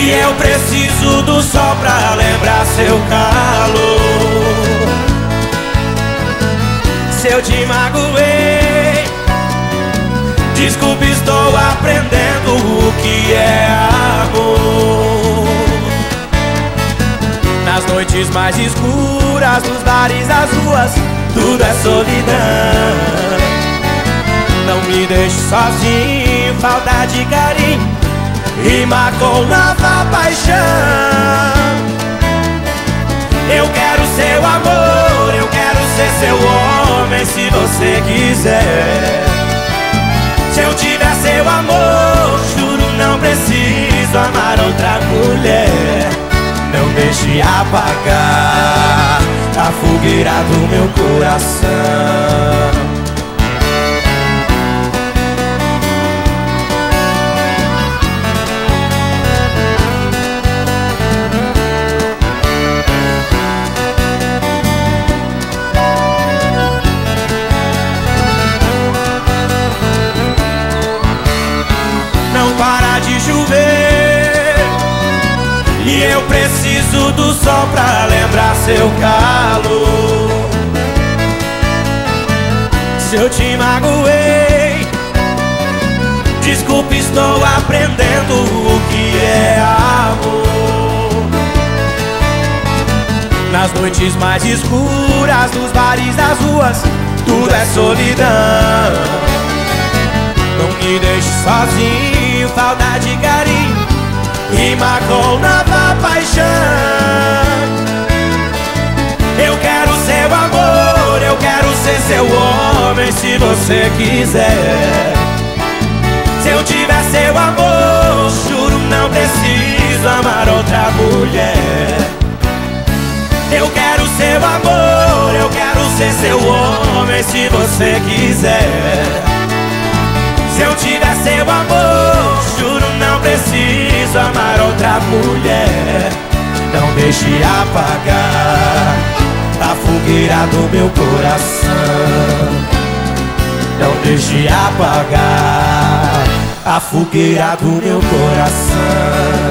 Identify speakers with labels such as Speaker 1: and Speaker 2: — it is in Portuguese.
Speaker 1: E eu preciso do sol pra lembrar seu calor. Se eu te magoei Desculpe, estou aprendendo o que é amor. Nas noites mais escuras, nos bares, das ruas Tudo é solidão. Não me deixe sozinho, falta de carinho Rima com nova paixão. Eu quero seu amor, eu quero ser seu homem se você quiser. Se eu tiver seu amor, juro não preciso amar outra mulher. Não deixe apagar a fogueira do meu coração E eu preciso do sol pra lembrar seu calor. Se eu te magoei Desculpe, estou aprendendo o que é amor. Nas noites mais escuras, nos bares das ruas Tudo é solidão. Não me deixe sozinho, falta Rima com nova paixão. Eu quero seu amor, eu quero ser seu homem se você quiser. Se eu tiver seu amor, juro não preciso amar outra mulher. Eu quero seu amor, eu quero ser seu homem se você quiser. Se eu tiver seu amor, mulher Não deixe apagar a fogueira do meu coração. Não deixe apagar a fogueira do meu coração